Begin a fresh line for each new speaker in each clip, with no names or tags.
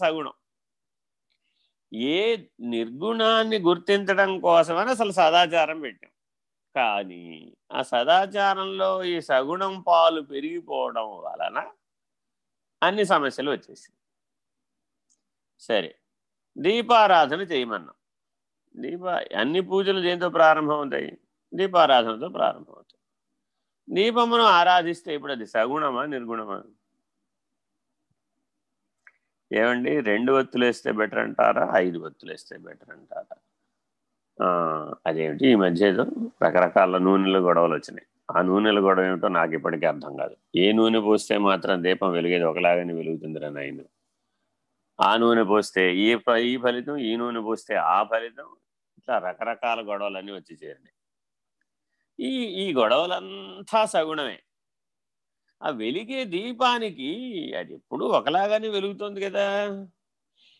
సగుణం. ఏ నిర్గుణాన్ని గుర్తించడం కోసమని అసలు సదాచారం పెట్టాం. కానీ ఆ సదాచారంలో ఈ సగుణం పాలు పెరిగిపోవడం వలన అన్ని సమస్యలు వచ్చేసాయి సరే దీపారాధన చేయమన్నాం. దీప అన్ని పూజలు దేంతో ప్రారంభమవుతాయి? దీపారాధనతో ప్రారంభమవుతాయి. దీపమును ఆరాధిస్తే ఇప్పుడు అది సగుణమా నిర్గుణమా? ఏమండి? రెండు ఒత్తులు వేస్తే బెటర్ అంటారా? ఐదు ఒత్తులు వేస్తే బెటర్ అంటారా? అదేమిటి? ఈ మధ్య ఏదో రకరకాల నూనెల గొడవలు వచ్చినాయి. ఆ నూనెల గొడవ ఏమిటో నాకు ఇప్పటికీ అర్థం కాదు. ఏ నూనె పోస్తే మాత్రం దీపం వెలిగేది ఒకలాగానే వెలుగుతుందిరా నాయన. ఆ నూనె పోస్తే ఈ ఈ ఫలితం ఈ నూనె పోస్తే ఆ ఫలితం ఇట్లా రకరకాల గొడవలన్నీ వచ్చి చేరినాయి. ఈ ఈ గొడవలంతా సగుణమే. ఆ వెలిగే దీపానికి అది ఎప్పుడూ ఒకలాగానే వెలుగుతుంది కదా.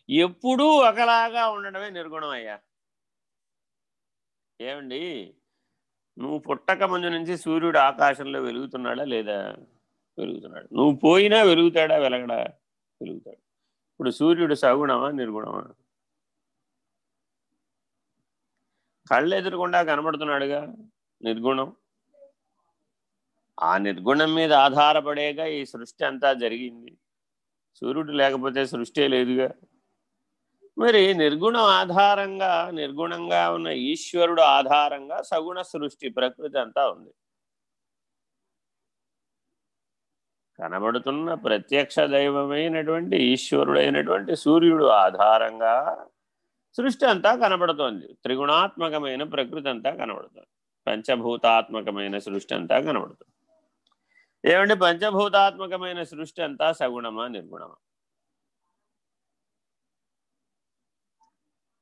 ఎప్పుడూ ఒకలాగా ఉండడమే నిర్గుణం అయ్యా. ఏమండి? నువ్వు పుట్టక ముందు నుంచి సూర్యుడు ఆకాశంలో వెలుగుతున్నాడా లేదా? వెలుగుతున్నాడు. నువ్వు పోయినా వెలుగుతాడా? వెలగడా? వెలుగుతాడు. ఇప్పుడు సూర్యుడు సగుణమా నిర్గుణమా? కళ్ళు ఎదురకుండా కనబడుతున్నాడుగా నిర్గుణం. ఆ నిర్గుణం మీద ఆధారపడేగా ఈ సృష్టి అంతా జరిగింది. సూర్యుడు లేకపోతే సృష్టి లేదుగా. మరి నిర్గుణం ఆధారంగా నిర్గుణంగా ఉన్న ఈశ్వరుడు ఆధారంగా సగుణ సృష్టి ప్రకృతి అంతా ఉంది. కనబడుతున్న ప్రత్యక్ష దైవమైనటువంటి ఈశ్వరుడైనటువంటి సూర్యుడు ఆధారంగా సృష్టి అంతా కనబడుతోంది. త్రిగుణాత్మకమైన ప్రకృతి అంతా కనబడుతోంది. పంచభూతాత్మకమైన సృష్టి అంతా కనబడుతుంది. ఏమంటే పంచభూతాత్మకమైన సృష్టి అంతా సగుణమా నిర్గుణమా?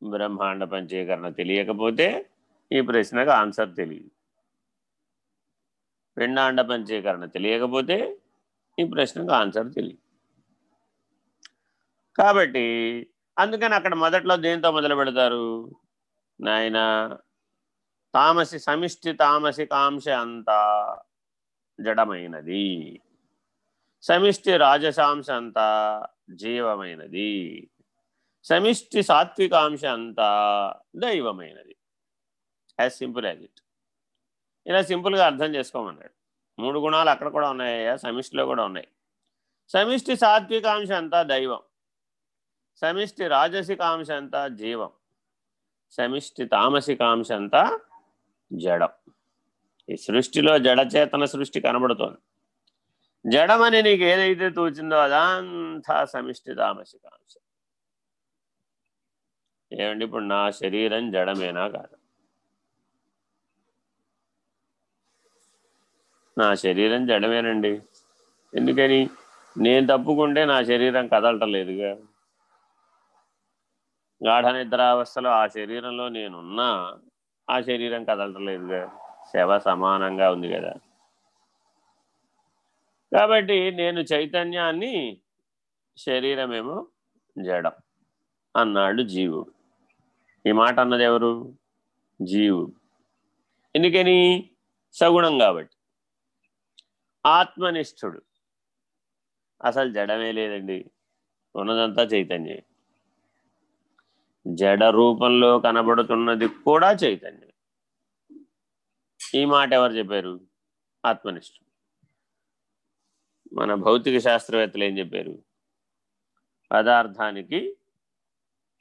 బ్రహ్మాండ పంచీకరణ తెలియకపోతే ఈ ప్రశ్నకు ఆన్సర్ తెలియదు. పిండాండ పంచీకరణ తెలియకపోతే ఈ ప్రశ్నకు ఆన్సర్ తెలియదు. కాబట్టి అందుకని అక్కడ మొదట్లో దేంతో మొదలు పెడతారు? నాయన తామసి సమిష్టి తామసి కాంశ అంతా జడమైనది. సమిష్టి రాజసాంశ అంతా జీవమైనది. సమిష్టి సాత్వికాంశ అంతా దైవమైనది. As simple as it. ఇలా సింపుల్గా అర్థం చేసుకోమన్నాడు. మూడు గుణాలు అక్కడ కూడా ఉన్నాయా సమిష్టిలో కూడా ఉన్నాయి. సమిష్టి సాత్వికాంశ అంతా దైవం. సమిష్టి రాజసికాంశ అంతా జీవం. సమిష్టి తామసికాంశ అంతా జడం. ఈ సృష్టిలో జడచేతన సృష్టి కనబడుతోంది. జడమని నీకు ఏదైతే తోచిందో అదంతా సమిష్టి తామసికాంశ ఏమండి ఇప్పుడు నా శరీరం జడమేనా కాదు? నా శరీరం జడమేనండి. ఎందుకని? నేను తప్పుకుంటే నా శరీరం కదలటలేదుగా. గాఢ నిద్రావస్థలో ఆ శరీరంలో నేనున్నా ఆ శరీరం కదలటలేదుగా. శవ సమానంగా ఉంది కదా. కాబట్టి నేను చైతన్యాన్ని శరీరమేమో జడం అన్నాడు జీవుడు. ఈ మాట అన్నది ఎవరు? జీవుడు. ఎందుకని? సగుణం కాబట్టి. ఆత్మనిష్ఠుడు. అసలు జడమే లేదండి. ఉన్నదంతా చైతన్యం జడ రూపంలో కనబడుతున్నది కూడా చైతన్యం ఈ మాట ఎవరు చెప్పారు? ఆత్మనిష్ఠుడు. మన భౌతిక శాస్త్రవేత్తలు ఏం చెప్పారు? పదార్థానికి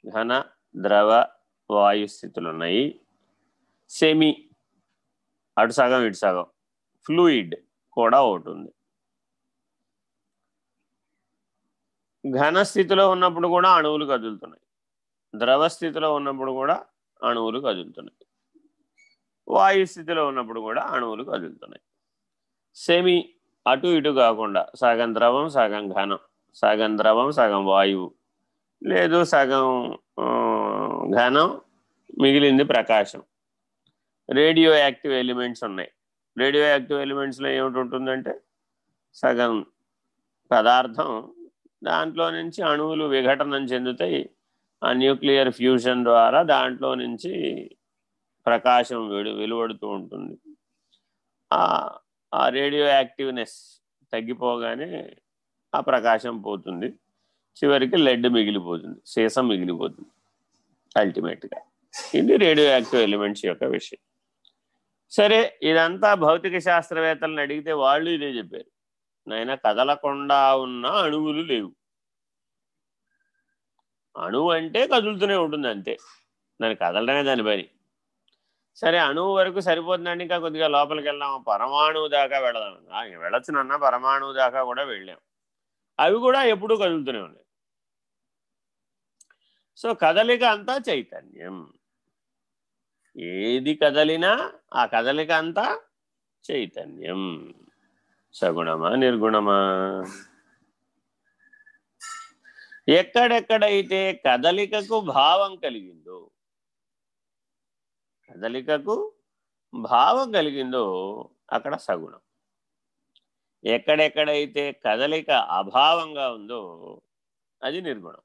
ఘన ద్రవ వాయు స్థితులు ఉన్నాయి సెమి అటు సగం ఇటు సగం. ఫ్లూయిడ్ కూడా ఒకటి ఉంది. ఘన స్థితిలో ఉన్నప్పుడు కూడా అణువులు కదులుతున్నాయి. ద్రవ స్థితిలో ఉన్నప్పుడు కూడా అణువులు కదులుతున్నాయి. వాయు స్థితిలో ఉన్నప్పుడు కూడా అణువులు కదులుతున్నాయి. సెమీ అటు ఇటు కాకుండా సగం ద్రవం సగం ఘనం సగం ద్రవం సగం వాయువు లేదు సగం ఘనం మిగిలింది ప్రకాశం. రేడియో యాక్టివ్ ఎలిమెంట్స్ ఉన్నాయి. రేడియో యాక్టివ్ ఎలిమెంట్స్లో ఏమిటి ఉంటుందంటే సగం పదార్థం దాంట్లో నుంచి అణువులు విఘటనం చెందుతాయి. ఆ న్యూక్లియర్ ఫ్యూజన్ ద్వారా దాంట్లో నుంచి ప్రకాశం వెలు వెలువడుతూ ఉంటుంది. ఆ రేడియో యాక్టివ్నెస్ తగ్గిపోగానే ఆ ప్రకాశం పోతుంది. చివరికి లెడ్ మిగిలిపోతుంది. సీసం మిగిలిపోతుంది. అల్టిమేట్గా. ఇది రేడియో యాక్టివ్ ఎలిమెంట్స్ యొక్క విషయం. సరే ఇదంతా భౌతిక శాస్త్రవేత్తలను అడిగితే వాళ్ళు ఇదే చెప్పారు. నాయన కదలకుండా ఉన్న అణువులు లేవు. అణువు అంటే కదులుతూనే ఉంటుంది అంతే. దాన్ని కదలడమే దాని పని. సరే అణువు వరకు సరిపోతుందండి. ఇంకా కొద్దిగా లోపలికి వెళ్దాం పరమాణువు దాకా వెళదాం. వెళ్ళొచ్చు నాన్న. పరమాణువు దాకా కూడా వెళ్ళాం. అవి కూడా ఎప్పుడూ కదులుతూనే ఉన్నాయి సో కదలిక అంతా చైతన్యం. ఏది కదలినా ఆ కదలిక అంతా చైతన్యం. సగుణమా నిర్గుణమా? ఎక్కడెక్కడైతే కదలికకు భావం కలిగిందో కదలికకు భావం కలిగిందో అక్కడ సగుణం. ఎక్కడెక్కడైతే కదలిక అభావంగా ఉందో అది నిర్గుణం.